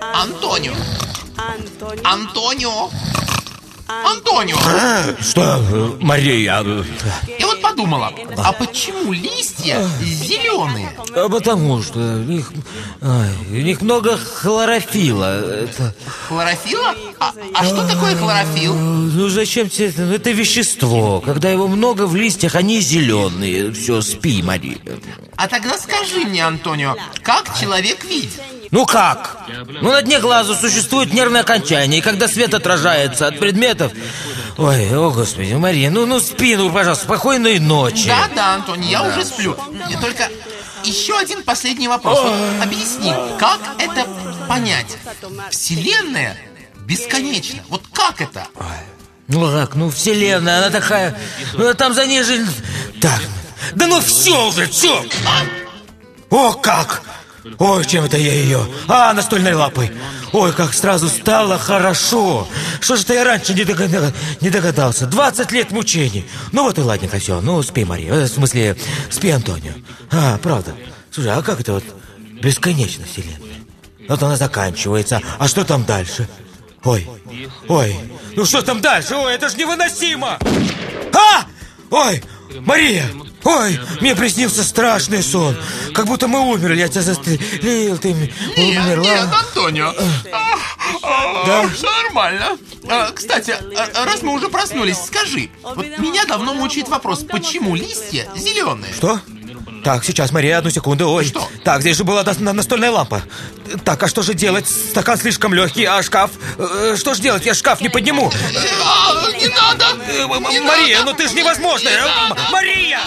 Антонио! Антонио! Антонио! Что, Мария? Я вот подумала, а почему листья зеленые? А Потому что в них, в них много хлорофила. Это, Хлорофила? А, а что такое хлорофил? ну зачем тебе это? Ну, Это вещество. Когда его много в листьях, они зеленые. Все, спи, Мария. А тогда скажи мне, Антонио, как человек видит? Ну как? Ну на дне глаза существует нервное окончание, и когда свет отражается от предметов... Ой, о господи, Мария, ну, ну спи, ну, пожалуйста, спокойной ночи. Да, да, Антонио, я уже сплю. Только еще один последний вопрос. Вот объясни, как это понять? Вселенная бесконечна. Вот как это? Ну как, ну вселенная, она такая... Ну там за ней же... Так, да ну все уже, все! О, как! Ой, чем это я ее? А, настольной лапой. Ой, как сразу стало хорошо. Что же-то я раньше не, догада- не догадался? 20 лет мучений. Ну вот и ладненько все. Ну, спи, Мария. Э, В смысле, спи, Антонио. А, правда. Слушай, а как это вот бесконечно вселенная? Вот она заканчивается. А что там дальше? Ой, ой, ну что там дальше? Ой, это же невыносимо! А! Ой, Мария! Ой, мне приснился страшный сон. Как будто мы умерли, я тебя застрелил, ты Нет, умерла. нет, Антонио. А, а, Да? Все нормально. А, Кстати, а, раз мы уже проснулись, скажи, вот меня давно мучает вопрос, почему листья зеленые? Что? Так, сейчас, Мария, одну секунду. Ой, Что? так, здесь же была на- на- настольная лампа. Так, а что же делать? Стакан слишком легкий, а шкаф? Э, Что же делать? Я шкаф не подниму. Не надо! Э, Мария, ну ты же невозможная! Мария!